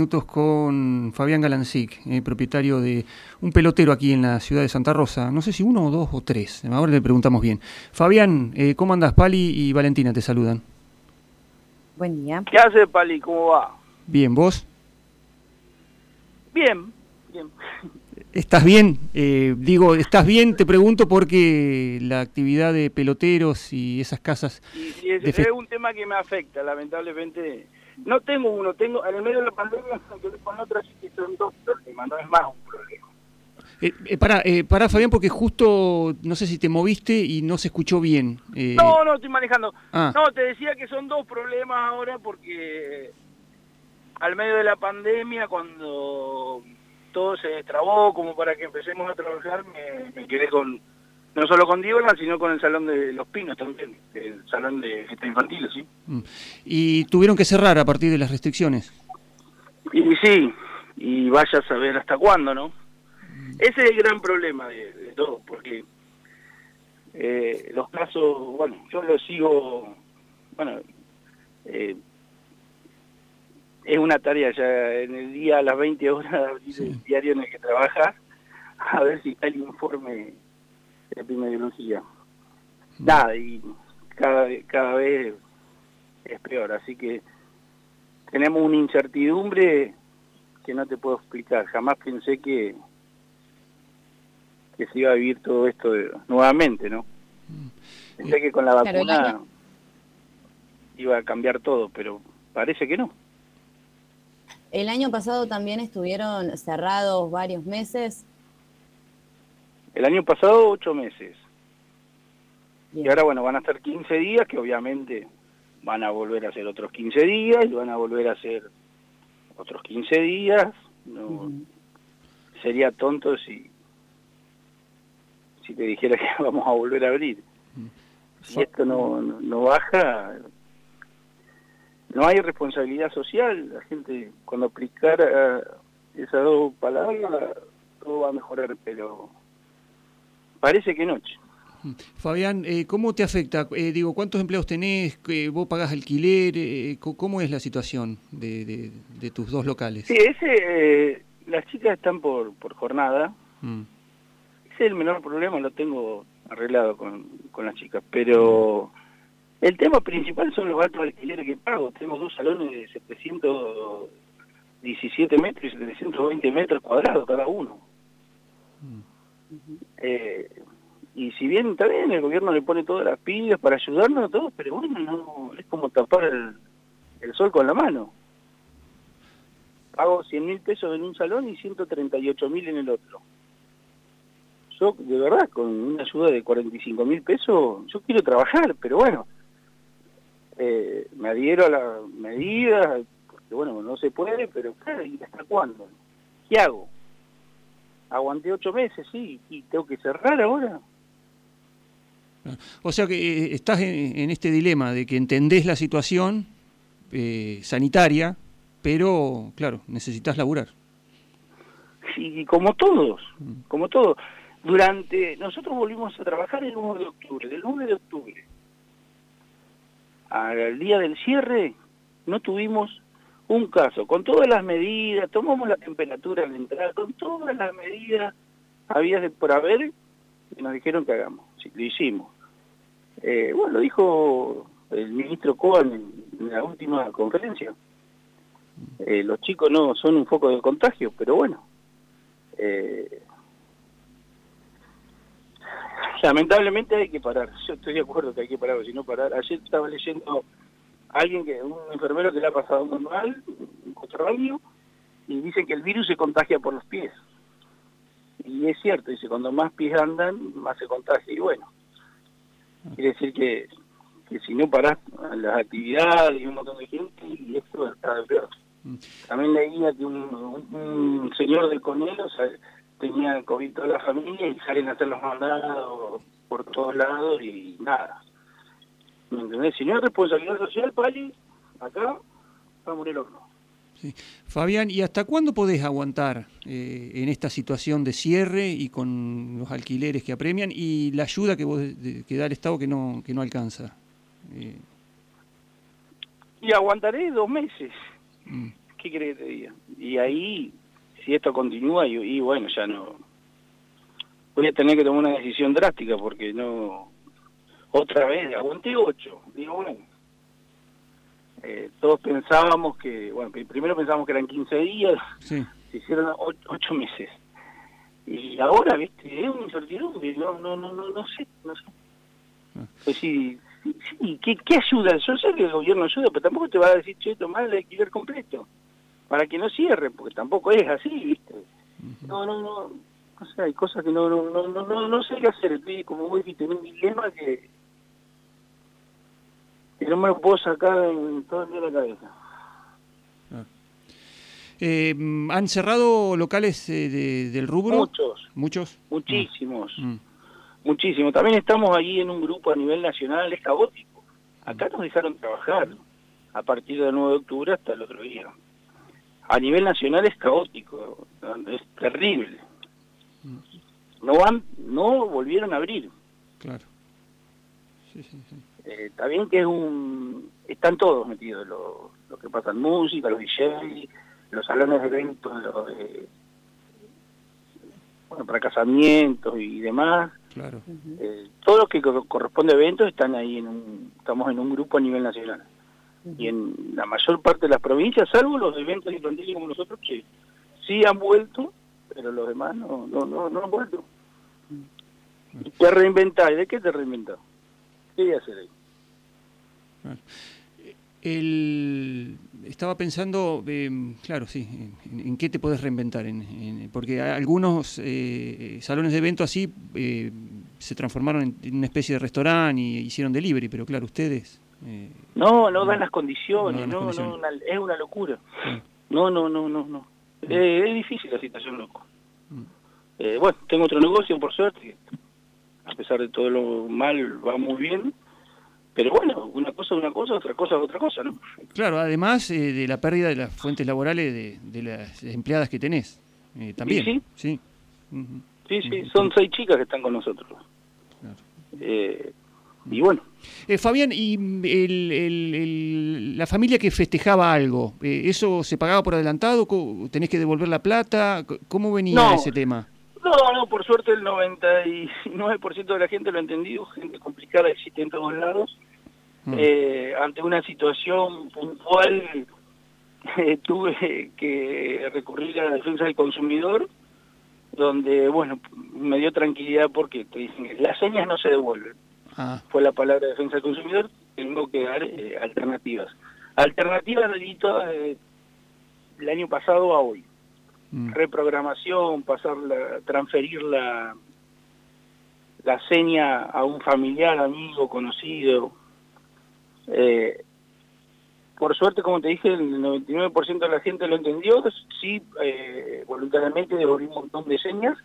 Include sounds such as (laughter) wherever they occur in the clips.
minutos con Fabián Galancic, eh, propietario de un pelotero aquí en la ciudad de Santa Rosa. No sé si uno o dos o tres, ahora le preguntamos bien. Fabián, eh, ¿cómo andas? Pali y Valentina te saludan. Buen día. ¿Qué hace, Pali? ¿Cómo va? Bien, ¿vos? Bien, bien. ¿Estás bien? Eh, digo, ¿estás bien? Te pregunto porque la actividad de peloteros y esas casas... Y, y es, de fe- es un tema que me afecta, lamentablemente. No tengo uno, tengo en el medio de la pandemia quedé con otra, así que son dos problemas, no es más un problema. Eh, eh, pará, eh, pará, Fabián, porque justo, no sé si te moviste y no se escuchó bien. Eh, No, no, estoy manejando. Ah. No, te decía que son dos problemas ahora porque al medio de la pandemia, cuando todo se destrabó como para que empecemos a trabajar, me, me quedé con, no solo con Diorna, sino con el Salón de los Pinos también, el Salón de Fiesta Infantil, ¿sí? mm. Y tuvieron que cerrar a partir de las restricciones. Y sí, y vaya a saber hasta cuándo, ¿no? Ese es el gran problema de, de todo, porque eh, los casos, bueno, yo los sigo, bueno, eh, es una tarea ya en el día a las 20 horas de abrir Sí. el diario en el que trabajas, a ver si está el informe epidemiología. Nada, y cada, cada vez es peor, así que tenemos una incertidumbre que no te puedo explicar. Jamás pensé que, que se iba a vivir todo esto de- nuevamente, ¿no? Pensé que con la vacuna iba a cambiar todo, pero parece que no. El año pasado también estuvieron cerrados varios meses. El año pasado ocho meses. Bien. Y ahora, bueno, van a ser 15 días, que obviamente van a volver a ser otros 15 días, y van a volver a ser otros 15 días. No. Sería tonto si, si te dijera que (laughs) vamos a volver a abrir. Si esto no, no, no baja, no hay responsabilidad social. La gente, cuando aplicara esas dos palabras, todo va a mejorar, pero parece que no. che. Fabián, eh, ¿cómo te afecta? Eh, digo, ¿cuántos empleados tenés? Eh, ¿Vos pagás alquiler? Eh, ¿Cómo es la situación de, de- de tus dos locales? Sí, ese, eh, las chicas están por, por jornada. Mm, Ese es el menor problema, lo tengo arreglado con, con las chicas. Pero el tema principal son los altos alquileres que pago. Tengo dos salones de 717 metros y 720 metros cuadrados cada uno. Eh, y si bien está bien, el gobierno le pone todas las pilas para ayudarnos a todos, pero bueno, no es como tapar el, el sol con la mano. Pago 100 mil pesos en un salón y 138 mil en el otro. Yo, de verdad, con una ayuda de 45 mil pesos, yo quiero trabajar, pero bueno, eh, me adhiero a las medidas, porque bueno, no se puede, pero claro, ¿y hasta cuándo? ¿Qué hago? Aguanté ocho meses, sí, y tengo que cerrar ahora. O sea que eh, estás en, en este dilema de que entendés la situación eh, sanitaria, pero, claro, necesitas laburar. Y como todos, como todos. Durante, nosotros volvimos a trabajar el 1 de octubre, del 9 de octubre al día del cierre no tuvimos un caso, con todas las medidas, tomamos la temperatura al entrar, con todas las medidas había de por haber, y nos dijeron que hagamos, lo hicimos. Eh, bueno, lo dijo el ministro Cohen en, la última conferencia. Eh, los chicos no son un foco de contagio, pero bueno. eh, lamentablemente hay que parar. (laughs) Yo estoy de acuerdo que hay que parar, si no parar. Ayer estaba leyendo alguien que, un enfermero que le ha pasado muy mal, un y dicen que el virus se contagia por los pies. Y es cierto, dice, cuando más pies andan, más se contagia. Y bueno, quiere decir que, que si no parás las actividades y un montón de gente, y esto está de peor. Mm. También leía que un, un- un señor de Conelo o sea, tenía COVID toda la familia y salen a hacer los mandados por todos lados y nada. ¿Me entendés? Si no hay responsabilidad social, Pali, acá a morir el horno. Sí. Fabián, ¿y hasta cuándo podés aguantar eh, en esta situación de cierre y con los alquileres que apremian y la ayuda que, vos, de- que da el Estado que no, que no alcanza? Eh, Y aguantaré dos meses. mm. ¿qué crees que te diga? Y ahí, si esto continúa, y, y bueno, ya no... Voy a tener que tomar una decisión drástica porque no... Otra vez, aguanté ocho. Digo, bueno, eh, todos pensábamos que, bueno, primero pensábamos que eran 15 días, Sí. se hicieron ocho, ocho meses. Y ahora, viste, es un incertidumbre, no, no, no, no, no sé, no sé. Ah. Pues sí, sí, ¿qué, ¿qué ayuda? Yo sé que el gobierno ayuda, pero tampoco te va a decir, che, tomá el alquiler completo, para que no cierre, porque tampoco es así, viste. No, no, no, no sé, hay cosas que no, no, no, no, no, no sé qué hacer, estoy como vos dijiste, en un dilema que no me lo puedo sacar en todo el día de la cabeza. Eh, mm, ¿Han cerrado locales eh, de- del rubro? Muchos, ¿Muchos? muchísimos. Mm. Muchísimo. También estamos ahí en un grupo a nivel nacional, es caótico. Acá nos dejaron trabajar a partir del 9 de octubre hasta el otro día. A nivel nacional es caótico, es terrible. No van, no volvieron a abrir. Claro. Sí, sí, sí. Eh, está bien que es un... Están todos metidos, lo, lo que pasa en música, los DJs, los salones de eventos, los de- bueno, para casamientos y demás. Claro. Eh, todos los que co- corresponde a eventos están ahí en un, estamos en un grupo a nivel nacional. Y en la mayor parte de las provincias, salvo los eventos infantiles como nosotros, que sí han vuelto, pero los demás no, no, no, no han vuelto. ¿Y te reinventar? ¿Y de qué te reinventas? ¿Qué voy a hacer ahí? El, estaba pensando, eh, claro, sí, en, en qué te podés reinventar, en, en- porque algunos eh, salones de evento así eh, se transformaron en, una especie de restaurante y hicieron delivery, pero claro, ustedes... eh, No, no dan las condiciones, No no, las no, condiciones. es una locura. Sí. No, no, no, no, no. Eh, es difícil la situación, loco. Mm. Eh, bueno, tengo otro negocio, por suerte, a pesar de todo lo mal, va muy bien. Pero bueno, una cosa es una cosa, otra cosa es otra cosa, ¿no? Claro, además eh, de la pérdida de las fuentes laborales de, de las empleadas que tenés, eh, también. sí. sí. Sí, sí, son seis chicas que están con nosotros. Claro. Eh, y bueno, Eh, Fabián, y mm, el- el- el- la familia que festejaba algo, eh, ¿eso se pagaba por adelantado? ¿Tenés que devolver la plata? ¿Cómo venía No. ese tema? no, no, por suerte el 99% de la gente lo ha entendido, gente complicada existe en todos lados. Mm. Eh, ante una situación puntual eh, (laughs) tuve que recurrir a la defensa del consumidor, donde, bueno, me dio tranquilidad porque te dicen las señas no se devuelven. Ah, Fue la palabra de defensa del consumidor, tengo que dar eh, alternativas. Alternativas delito eh, el año pasado a hoy. mm, Reprogramación, pasarla, transferir la, la seña a un familiar, amigo, conocido. Eh, por suerte, como te dije, el 99% de la gente lo entendió. Sí, eh, voluntariamente devolví un montón de señas.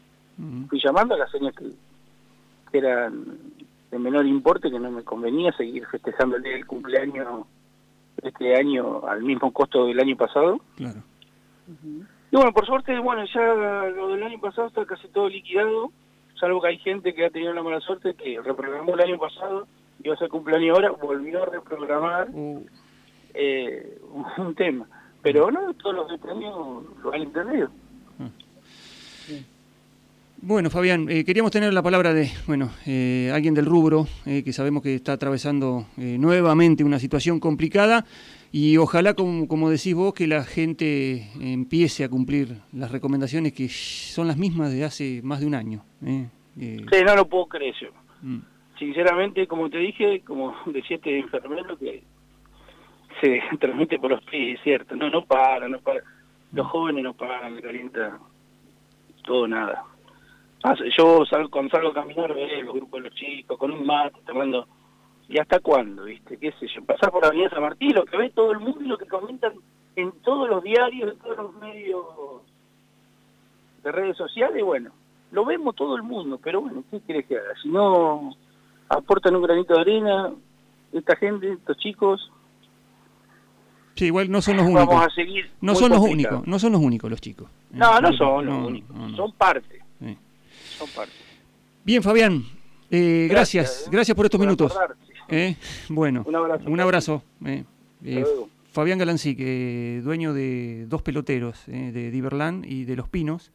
Fui llamando a las señas que, que eran de menor importe, que no me convenía seguir festejando el día del cumpleaños este año al mismo costo del año pasado. claro. Y bueno, por suerte, bueno, ya lo del año pasado está casi todo liquidado, salvo que hay gente que ha tenido la mala suerte que reprogramó el año pasado, iba a ser cumpleaños ahora, volvió a reprogramar Uh, eh, un tema. Pero no, todos los detenidos lo han entendido. Bueno, Fabián, eh, queríamos tener la palabra de, bueno, eh, alguien del rubro, eh, que sabemos que está atravesando eh, nuevamente una situación complicada y ojalá, como, como decís vos, que la gente empiece a cumplir las recomendaciones que son las mismas de hace más de un año. Sí, no lo puedo creer yo. mm, Sinceramente, como te dije, como (laughs) decía este enfermero, que se (laughs) transmite por los pies, es cierto. No, no para, no para. Los jóvenes no paran, calienta todo nada. Ah, Yo salgo, cuando salgo a caminar veo los grupos de los chicos con un mate, tomando... ¿Y hasta cuándo, viste? ¿Qué sé yo? Pasar por Avenida San Martín, lo que ve todo el mundo y lo que comentan en todos los diarios, en todos los medios de redes sociales, bueno, lo vemos todo el mundo, pero bueno, ¿qué querés que haga? Si no aportan un granito de arena, esta gente, estos chicos, Sí, igual no son los únicos. vamos a seguir. No son los únicos, no son los únicos los chicos. Eh, No, no son los no, únicos, no, son parte, Sí. son parte. Bien, Fabián, eh, gracias, Gracias, gracias, eh, por estos minutos. Eh, Bueno, Un abrazo. Un abrazo. eh. Fabián Galancic, dueño de dos peloteros, de Diverland y de Los Pinos,